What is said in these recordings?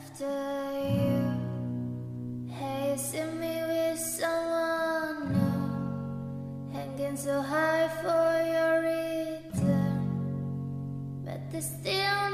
After you, me with someone new, hanging so high for your return. But the stillness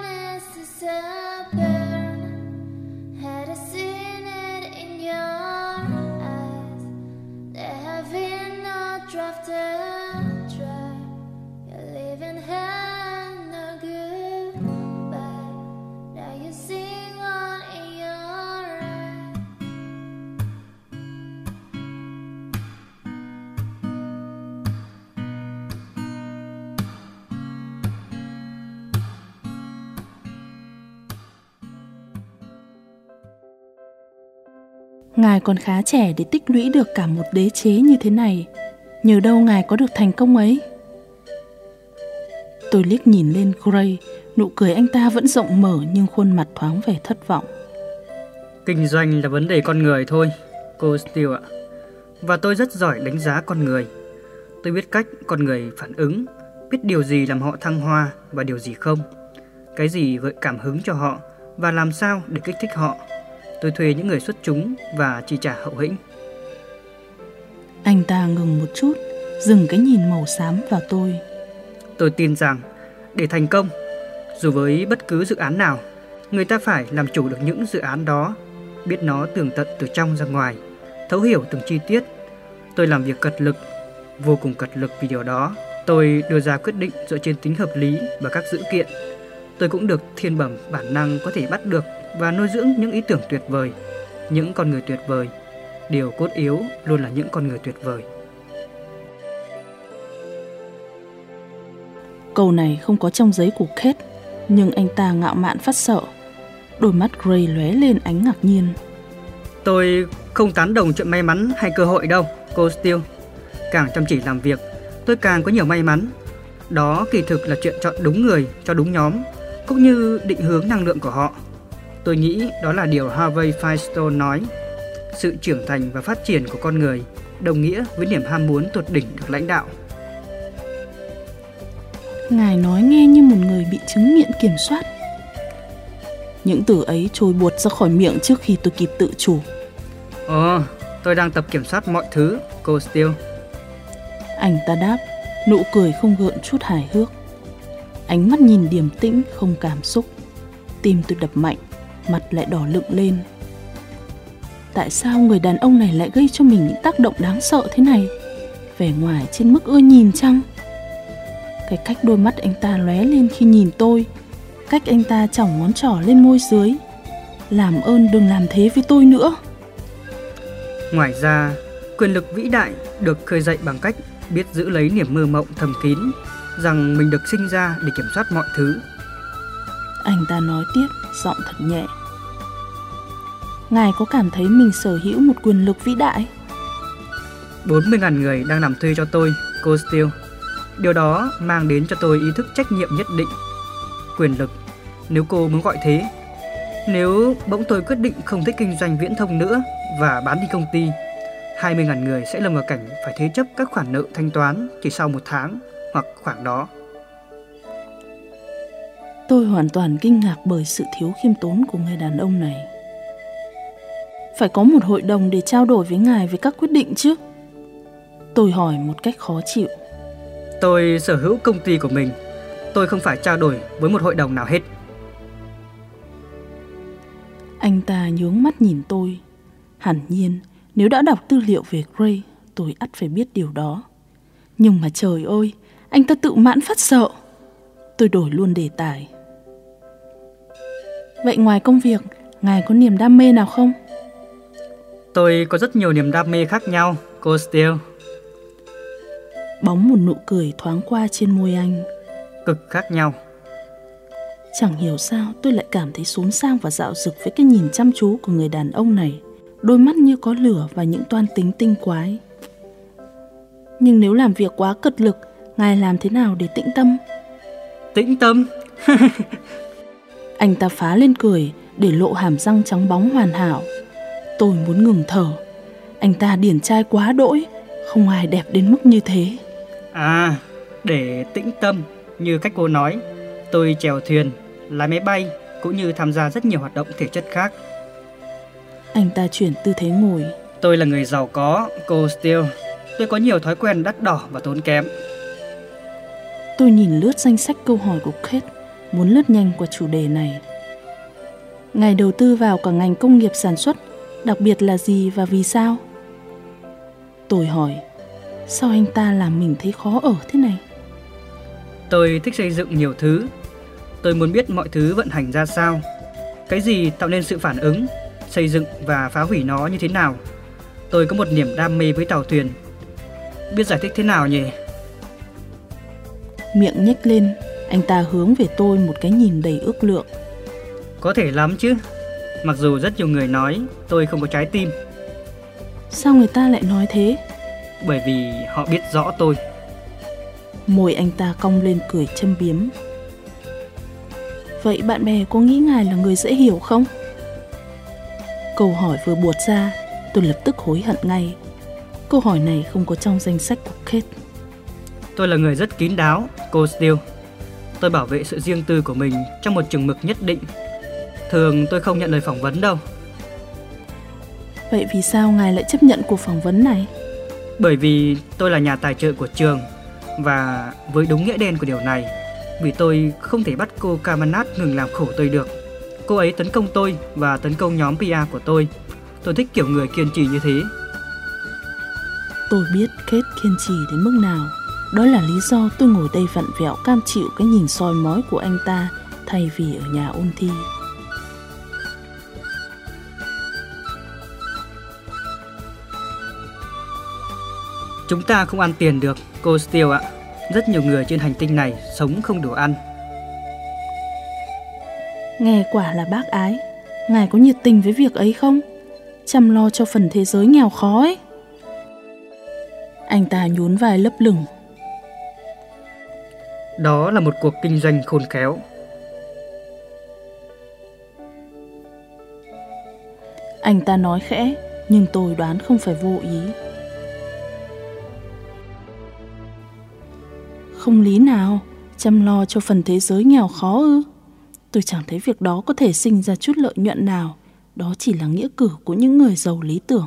Ngài còn khá trẻ để tích lũy được cả một đế chế như thế này. Nhờ đâu ngài có được thành công ấy? Tôi liếc nhìn lên Gray, nụ cười anh ta vẫn rộng mở nhưng khuôn mặt thoáng vẻ thất vọng. Kinh doanh là vấn đề con người thôi, cô Steele ạ. Và tôi rất giỏi đánh giá con người. Tôi biết cách con người phản ứng, biết điều gì làm họ thăng hoa và điều gì không. Cái gì gợi cảm hứng cho họ và làm sao để kích thích họ. Tôi thuê những người xuất chúng và chi trả hậu hĩnh. Anh ta ngừng một chút, dừng cái nhìn màu xám vào tôi. Tôi tin rằng để thành công, dù với bất cứ dự án nào, người ta phải làm chủ được những dự án đó, biết nó tường tận từ trong ra ngoài, thấu hiểu từng chi tiết. Tôi làm việc cật lực, vô cùng cật lực vì điều đó. Tôi đưa ra quyết định dựa trên tính hợp lý và các dữ kiện. Tôi cũng được thiên bẩm bản năng có thể bắt được và nuôi dưỡng những ý tưởng tuyệt vời, những con người tuyệt vời. Điều cốt yếu luôn là những con người tuyệt vời. Câu này không có trong giấy của Kate, nhưng anh ta ngạo mạn phát sợ. Đôi mắt Gray lóe lên ánh ngạc nhiên. Tôi không tán đồng chuyện may mắn hay cơ hội đâu, cô Steele. Càng chăm chỉ làm việc, tôi càng có nhiều may mắn. Đó kỳ thực là chuyện chọn đúng người cho đúng nhóm, cũng như định hướng năng lượng của họ. Tôi nghĩ đó là điều Harvey Firestone nói. Sự trưởng thành và phát triển của con người đồng nghĩa với niềm ham muốn tột đỉnh được lãnh đạo. Ngài nói nghe như một người bị chứng nghiện kiểm soát. Những từ ấy trôi buột ra khỏi miệng trước khi tôi kịp tự chủ. Ồ, tôi đang tập kiểm soát mọi thứ, cô Steele. Anh ta đáp, nụ cười không gợn chút hài hước. Ánh mắt nhìn điềm tĩnh, không cảm xúc. Tim tôi đập mạnh, mặt lại đỏ lựng lên. Tại sao người đàn ông này lại gây cho mình những tác động đáng sợ thế này? Vẻ ngoài trên mức ưa nhìn chăng? Cái cách đôi mắt anh ta lóe lên khi nhìn tôi Cách anh ta chỏng ngón trỏ lên môi dưới Làm ơn đừng làm thế với tôi nữa Ngoài ra, quyền lực vĩ đại được khơi dậy bằng cách biết giữ lấy niềm mơ mộng thầm kín rằng mình được sinh ra để kiểm soát mọi thứ. Anh ta nói tiếp, giọng thật nhẹ Ngài có cảm thấy mình sở hữu một quyền lực vĩ đại? 40.000 người đang làm thuê cho tôi, cô Steele. Điều đó mang đến cho tôi ý thức trách nhiệm nhất định. Quyền lực, nếu cô muốn gọi thế. Nếu bỗng tôi quyết định không thích kinh doanh viễn thông nữa và bán đi công ty, 20.000 người sẽ lâm vào cảnh phải thế chấp các khoản nợ thanh toán chỉ sau một tháng hoặc khoảng đó. Tôi hoàn toàn kinh ngạc bởi sự thiếu khiêm tốn của người đàn ông này. Phải có một hội đồng để trao đổi với ngài về các quyết định chứ? Tôi hỏi một cách khó chịu. Tôi sở hữu công ty của mình. Tôi không phải trao đổi với một hội đồng nào hết. Anh ta nhướng mắt nhìn tôi. Hẳn nhiên, nếu đã đọc tư liệu về Gray, tôi ắt phải biết điều đó. Nhưng mà trời ơi, anh ta tự mãn phát sợ. Tôi đổi luôn đề tài. Vậy ngoài công việc, ngài có niềm đam mê nào không? Tôi có rất nhiều niềm đam mê khác nhau, cô Steele. Bóng một nụ cười thoáng qua trên môi anh. Cực khác nhau. Chẳng hiểu sao tôi lại cảm thấy xốn sang và dạo dực với cái nhìn chăm chú của người đàn ông này. Đôi mắt như có lửa và những toan tính tinh quái. Nhưng nếu làm việc quá cật lực, ngài làm thế nào để tĩnh tâm? Tĩnh tâm. Anh ta phá lên cười để lộ hàm răng trắng bóng hoàn hảo. Tôi muốn ngừng thở. Anh ta điển trai quá đỗi, không ai đẹp đến mức như thế. À, để tĩnh tâm, như cách cô nói, tôi chèo thuyền, lái máy bay, cũng như tham gia rất nhiều hoạt động thể chất khác. Anh ta chuyển tư thế ngồi. Tôi là người giàu có, cô Steele. Tôi có nhiều thói quen đắt đỏ và tốn kém. Tôi nhìn lướt danh sách câu hỏi của Kate, muốn lướt nhanh qua chủ đề này. Ngài đầu tư vào cả ngành công nghiệp sản xuất, đặc biệt là gì và vì sao? Tôi hỏi, sao anh ta làm mình thấy khó ở thế này? Tôi thích xây dựng nhiều thứ. Tôi muốn biết mọi thứ vận hành ra sao. Cái gì tạo nên sự phản ứng, xây dựng và phá hủy nó như thế nào. Tôi có một niềm đam mê với tàu thuyền. Biết giải thích thế nào nhỉ? Miệng nhếch lên, anh ta hướng về tôi một cái nhìn đầy ước lượng. Có thể lắm chứ. Mặc dù rất nhiều người nói tôi không có trái tim. Sao người ta lại nói thế? Bởi vì họ biết rõ tôi. Môi anh ta cong lên cười châm biếm. Vậy bạn bè có nghĩ ngài là người dễ hiểu không? Câu hỏi vừa buột ra, tôi lập tức hối hận ngay. Câu hỏi này không có trong danh sách của Kate. Tôi là người rất kín đáo, cô Steele. Tôi bảo vệ sự riêng tư của mình trong một chừng mực nhất định. Thường tôi không nhận lời phỏng vấn đâu. Vậy vì sao ngài lại chấp nhận cuộc phỏng vấn này? Bởi vì tôi là nhà tài trợ của trường và với đúng nghĩa đen của điều này, vì tôi không thể bắt cô Kamanat ngừng làm khổ tôi được. Cô ấy tấn công tôi và tấn công nhóm PR của tôi. Tôi thích kiểu người kiên trì như thế. Tôi biết Kate kiên trì đến mức nào. Đó là lý do tôi ngồi đây vặn vẹo cam chịu cái nhìn soi mói của anh ta thay vì ở nhà ôn thi. Chúng ta không ăn tiền được, cô Steele ạ. Rất nhiều người trên hành tinh này sống không đủ ăn. Nghe quả là bác ái. Ngài có nhiệt tình với việc ấy không? Chăm lo cho phần thế giới nghèo khó ấy. Anh ta nhún vai lấp lửng. Đó là một cuộc kinh doanh khôn khéo. Anh ta nói khẽ, nhưng tôi đoán không phải vô ý. Không lý nào, chăm lo cho phần thế giới nghèo khó ư? Tôi chẳng thấy việc đó có thể sinh ra chút lợi nhuận nào, đó chỉ là nghĩa cử của những người giàu lý tưởng.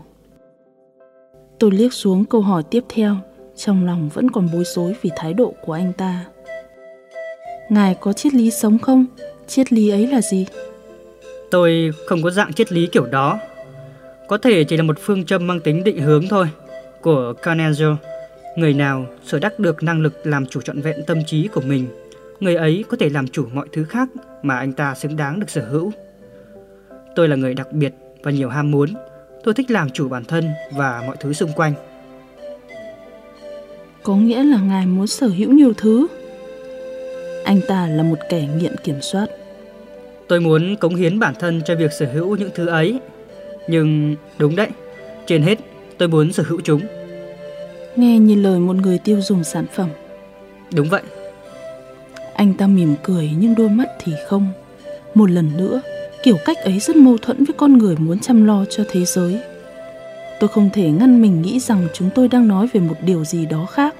Tôi liếc xuống câu hỏi tiếp theo, trong lòng vẫn còn bối rối vì thái độ của anh ta. Ngài có triết lý sống không? Triết lý ấy là gì? Tôi không có dạng triết lý kiểu đó. Có thể chỉ là một phương châm mang tính định hướng thôi, của Carnegie. Người nào sở đắc được năng lực làm chủ trọn vẹn tâm trí của mình, người ấy có thể làm chủ mọi thứ khác mà anh ta xứng đáng được sở hữu. Tôi là người đặc biệt và nhiều ham muốn. Tôi thích làm chủ bản thân và mọi thứ xung quanh. Có nghĩa là ngài muốn sở hữu nhiều thứ. Anh ta là một kẻ nghiện kiểm soát. Tôi muốn cống hiến bản thân cho việc sở hữu những thứ ấy. Nhưng đúng đấy, trên hết tôi muốn sở hữu chúng. Nghe như lời một người tiêu dùng sản phẩm. Đúng vậy. Anh ta mỉm cười nhưng đôi mắt thì không. Một lần nữa, kiểu cách ấy rất mâu thuẫn với con người muốn chăm lo cho thế giới. Tôi không thể ngăn mình nghĩ rằng chúng tôi đang nói về một điều gì đó khác,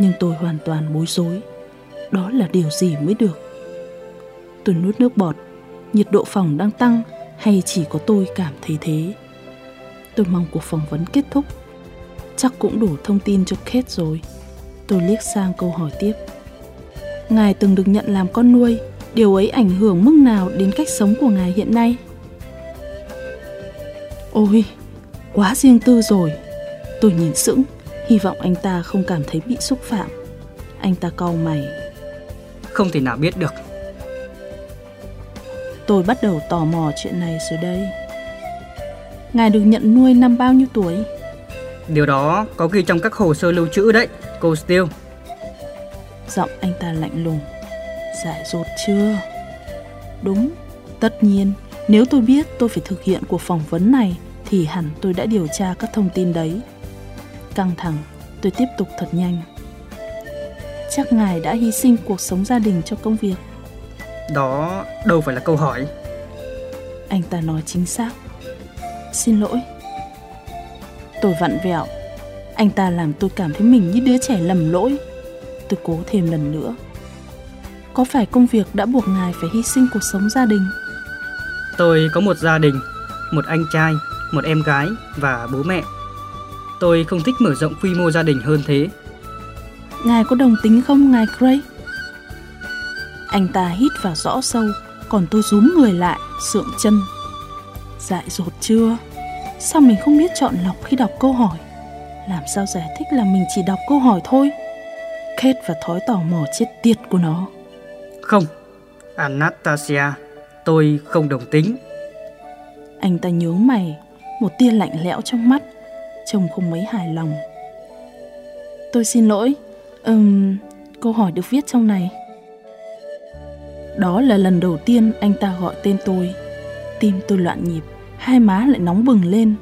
nhưng tôi hoàn toàn bối rối. Đó là điều gì mới được? Tôi nuốt nước bọt, nhiệt độ phòng đang tăng hay chỉ có tôi cảm thấy thế? Tôi mong cuộc phỏng vấn kết thúc. Chắc cũng đủ thông tin cho Kate rồi. Tôi liếc sang câu hỏi tiếp. Ngài từng được nhận làm con nuôi, điều ấy ảnh hưởng mức nào đến cách sống của ngài hiện nay? Ôi, quá riêng tư rồi. Tôi nhìn sững, hy vọng anh ta không cảm thấy bị xúc phạm. Anh ta cau mày. Không thể nào biết được. Tôi bắt đầu tò mò chuyện này rồi đây. Ngài được nhận nuôi năm bao nhiêu tuổi? Điều đó có ghi trong các hồ sơ lưu trữ đấy, cô Steele. Giọng anh ta lạnh lùng. Giải dột chưa? Đúng, tất nhiên, nếu tôi biết tôi phải thực hiện cuộc phỏng vấn này thì hẳn tôi đã điều tra các thông tin đấy. Căng thẳng, tôi tiếp tục thật nhanh. Chắc ngài đã hy sinh cuộc sống gia đình cho công việc. Đó đâu phải là câu hỏi. Anh ta nói chính xác. Xin lỗi. Tôi vặn vẹo. Anh ta làm tôi cảm thấy mình như đứa trẻ lầm lỗi. Tôi cố thêm lần nữa. Có phải công việc đã buộc ngài phải hy sinh cuộc sống gia đình? Tôi có một gia đình, một anh trai, một em gái và bố mẹ. Tôi không thích mở rộng quy mô gia đình hơn thế. Ngài có đồng tính không, ngài Gray? Anh ta hít vào rõ sâu, còn tôi rúm người lại, sượng chân. Dại dột chưa? Sao mình không biết chọn lọc khi đọc câu hỏi? Làm sao giải thích là mình chỉ đọc câu hỏi thôi? Kate và thói tò mò chết tiệt của nó. Không, Anastasia, tôi không đồng tính. Anh ta nhướng mày, một tia lạnh lẽo trong mắt, trông không mấy hài lòng. Tôi xin lỗi, ừm, câu hỏi được viết trong này. Đó là lần đầu tiên anh ta gọi tên tôi. Tim tôi loạn nhịp, hai má lại nóng bừng lên.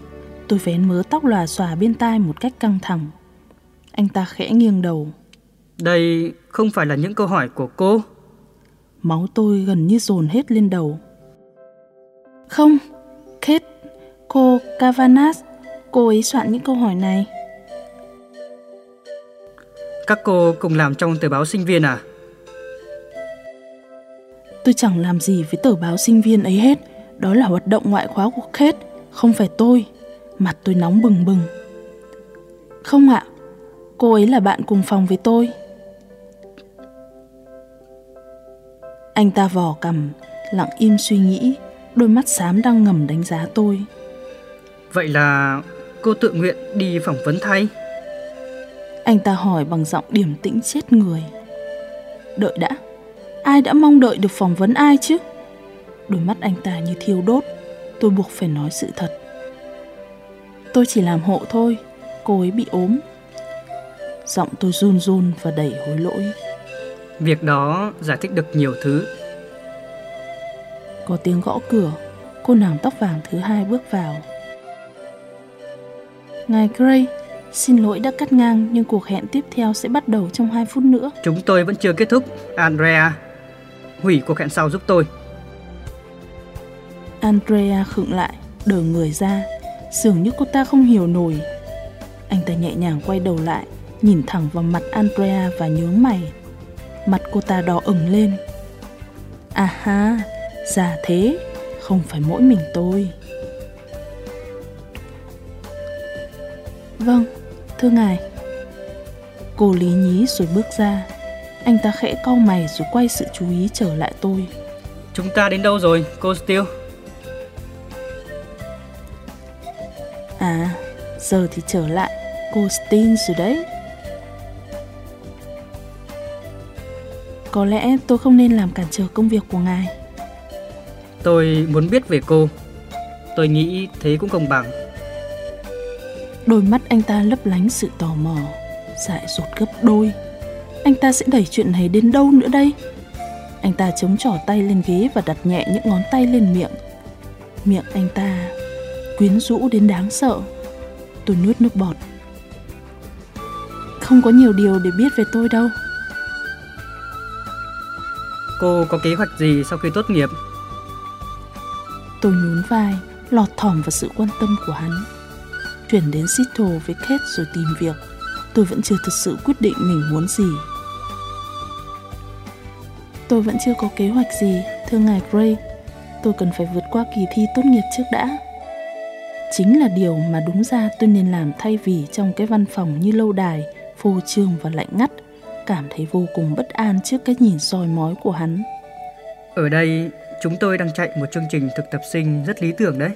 Tôi vén mớ tóc lòa xòa bên tai một cách căng thẳng. Anh ta khẽ nghiêng đầu. Đây không phải là những câu hỏi của cô. Máu tôi gần như dồn hết lên đầu. Không, Kate, cô Cavanas, cô ấy soạn những câu hỏi này. Các cô cùng làm trong tờ báo sinh viên à? Tôi chẳng làm gì với tờ báo sinh viên ấy hết. Đó là hoạt động ngoại khóa của Kate, không phải tôi. Mặt tôi nóng bừng bừng. Không ạ, cô ấy là bạn cùng phòng với tôi. Anh ta vò cầm, lặng im suy nghĩ, đôi mắt xám đang ngầm đánh giá tôi. Vậy là cô tự nguyện đi phỏng vấn thay? Anh ta hỏi bằng giọng điềm tĩnh chết người. Đợi đã, ai đã mong đợi được phỏng vấn ai chứ? Đôi mắt anh ta như thiêu đốt, tôi buộc phải nói sự thật. Tôi chỉ làm hộ thôi, cô ấy bị ốm. Giọng tôi run run và đầy hối lỗi. Việc đó giải thích được nhiều thứ. Có tiếng gõ cửa, cô nàng tóc vàng thứ hai bước vào. Ngài Gray, xin lỗi đã cắt ngang nhưng cuộc hẹn tiếp theo sẽ bắt đầu trong 2 phút nữa. Chúng tôi vẫn chưa kết thúc, Andrea. Hủy cuộc hẹn sau giúp tôi. Andrea khựng lại, đờ người ra, dường như cô ta không hiểu nổi. Anh ta nhẹ nhàng quay đầu lại, nhìn thẳng vào mặt Andrea và nhướng mày. Mặt cô ta đỏ ửng lên. À ha, già thế, không phải mỗi mình tôi. Vâng, thưa ngài. Cô lý nhí rồi bước ra. Anh ta khẽ cau mày rồi quay sự chú ý trở lại tôi. Chúng ta đến đâu rồi, cô Steele? À, giờ thì trở lại cô Steen rồi đấy. Có lẽ tôi không nên làm cản trở công việc của ngài. Tôi muốn biết về cô. Tôi nghĩ thế cũng công bằng. Đôi mắt anh ta lấp lánh sự tò mò, dại rụt gấp đôi. Anh ta sẽ đẩy chuyện này đến đâu nữa đây? Anh ta chống trỏ tay lên ghế và đặt nhẹ những ngón tay lên miệng. Miệng anh ta quyến rũ đến đáng sợ. Tôi nuốt nước bọt. Không có nhiều điều để biết về tôi đâu. Cô có kế hoạch gì sau khi tốt nghiệp? Tôi nhún vai, lọt thỏm vào sự quan tâm của hắn. Chuyển đến Seattle với Kate rồi tìm việc. Tôi vẫn chưa thực sự quyết định mình muốn gì. Tôi vẫn chưa có kế hoạch gì, thưa ngài Gray. Tôi cần phải vượt qua kỳ thi tốt nghiệp trước đã. Chính là điều mà đúng ra tôi nên làm thay vì trong cái văn phòng như lâu đài, phô trương và lạnh ngắt, cảm thấy vô cùng bất an trước cái nhìn soi mói của hắn. Ở đây, chúng tôi đang chạy một chương trình thực tập sinh rất lý tưởng đấy.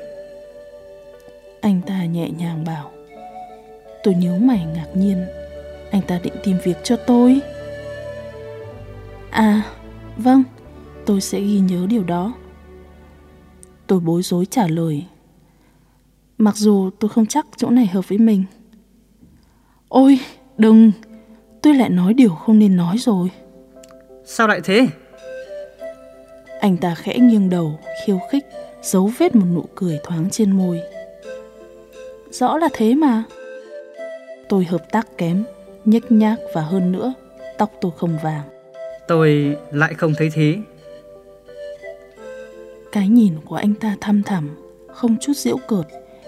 Anh ta nhẹ nhàng bảo. Tôi nhớ mày ngạc nhiên. Anh ta định tìm việc cho tôi. À, vâng, tôi sẽ ghi nhớ điều đó. Tôi bối rối trả lời. Mặc dù tôi không chắc chỗ này hợp với mình. Ôi, đừng, tôi lại nói điều không nên nói rồi. Sao lại thế? Anh ta khẽ nghiêng đầu, khiêu khích, giấu vết một nụ cười thoáng trên môi. Rõ là thế mà. Tôi hợp tác kém, nhếch nhác và hơn nữa, tóc tôi không vàng. Tôi lại không thấy thế. Cái nhìn của anh ta thăm thẳm, không chút giễu cợt,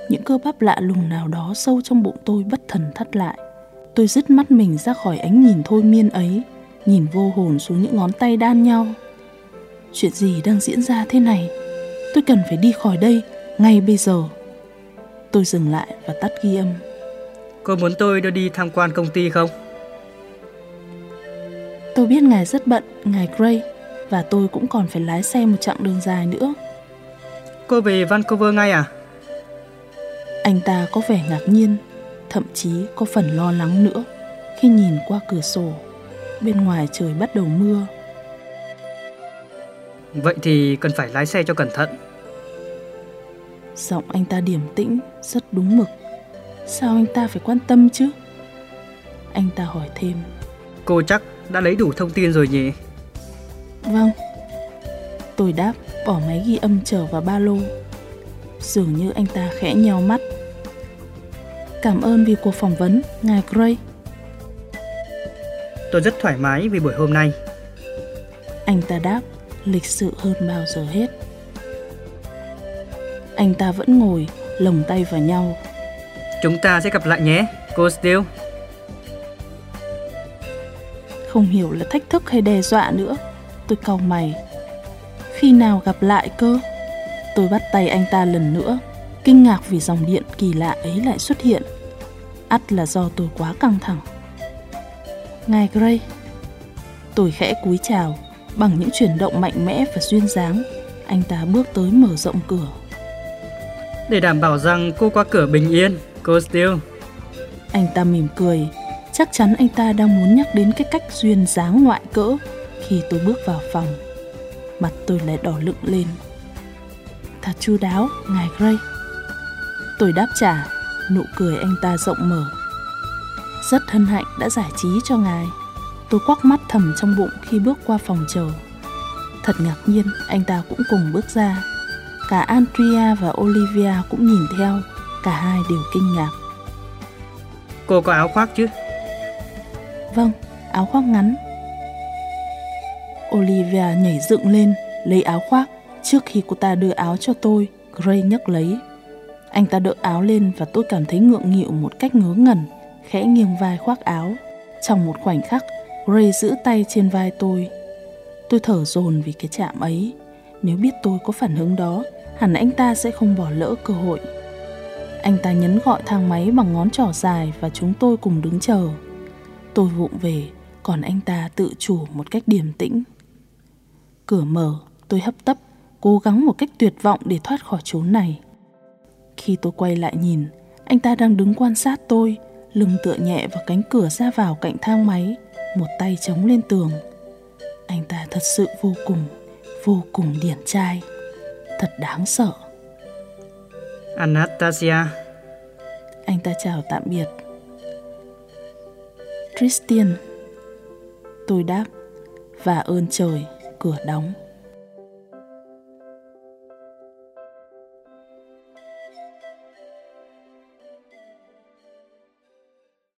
những cơ bắp lạ lùng nào đó sâu trong bụng tôi bất thần thắt lại. Tôi dứt mắt mình ra khỏi ánh nhìn thôi miên ấy, nhìn vô hồn xuống những ngón tay đan nhau. Chuyện gì đang diễn ra thế này? Tôi cần phải đi khỏi đây ngay bây giờ. Tôi dừng lại và tắt ghi âm. Cô muốn tôi đưa đi tham quan công ty không? Tôi biết ngài rất bận, ngài Gray, và tôi cũng còn phải lái xe một chặng đường dài nữa. Cô về Vancouver ngay à? Anh ta có vẻ ngạc nhiên, thậm chí có phần lo lắng nữa khi nhìn qua cửa sổ. Bên ngoài trời bắt đầu mưa. Vậy thì cần phải lái xe cho cẩn thận. Giọng anh ta điềm tĩnh, rất đúng mực. Sao anh ta phải quan tâm chứ? Anh ta hỏi thêm. Cô chắc đã lấy đủ thông tin rồi nhỉ? Vâng. Tôi đáp, bỏ máy ghi âm trở vào ba lô. Dường như anh ta khẽ nheo mắt. Cảm ơn vì cuộc phỏng vấn, ngài Gray. Tôi rất thoải mái vì buổi hôm nay. Anh ta đáp, lịch sự hơn bao giờ hết. Anh ta vẫn ngồi, lồng tay vào nhau. Chúng ta sẽ gặp lại nhé, cô Steele. Không hiểu là thách thức hay đe dọa nữa. Tôi cau mày. Khi nào gặp lại cơ? Tôi bắt tay anh ta lần nữa, kinh ngạc vì dòng điện kỳ lạ ấy lại xuất hiện. ắt là do tôi quá căng thẳng. Ngài Gray. Tôi khẽ cúi chào, bằng những chuyển động mạnh mẽ và duyên dáng, anh ta bước tới mở rộng cửa. Để đảm bảo rằng cô qua cửa bình yên, cô Steele. Anh ta mỉm cười, chắc chắn anh ta đang muốn nhắc đến cái cách duyên dáng ngoại cỡ khi tôi bước vào phòng. Mặt tôi lại đỏ lựng lên. Thật chu đáo, ngài Gray. Tôi đáp trả, nụ cười anh ta rộng mở. Rất hân hạnh đã giải trí cho ngài. Tôi quắc mắt thầm trong bụng khi bước qua phòng chờ. Thật ngạc nhiên, anh ta cũng cùng bước ra. Cả Andrea và Olivia cũng nhìn theo, cả hai đều kinh ngạc. Cô có áo khoác chứ? Vâng, áo khoác ngắn. Olivia nhảy dựng lên, lấy áo khoác. Trước khi cô ta đưa áo cho tôi, Gray nhấc lấy. Anh ta đỡ áo lên và tôi cảm thấy ngượng nghịu một cách ngớ ngẩn, khẽ nghiêng vai khoác áo. Trong một khoảnh khắc, Gray giữ tay trên vai tôi. Tôi thở dồn vì cái chạm ấy. Nếu biết tôi có phản ứng đó, hẳn anh ta sẽ không bỏ lỡ cơ hội. Anh ta nhấn gọi thang máy bằng ngón trỏ dài và chúng tôi cùng đứng chờ. Tôi vụng về, còn anh ta tự chủ một cách điềm tĩnh. Cửa mở, tôi hấp tấp, cố gắng một cách tuyệt vọng để thoát khỏi chốn này. Khi tôi quay lại nhìn, anh ta đang đứng quan sát tôi, lưng tựa nhẹ vào cánh cửa ra vào cạnh thang máy, một tay chống lên tường. Anh ta thật sự vô cùng, vô cùng điển trai. Thật đáng sợ. Anastasia. Anh ta chào tạm biệt. Christian. Tôi đáp và ơn trời cửa đóng